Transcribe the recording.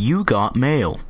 You got mail.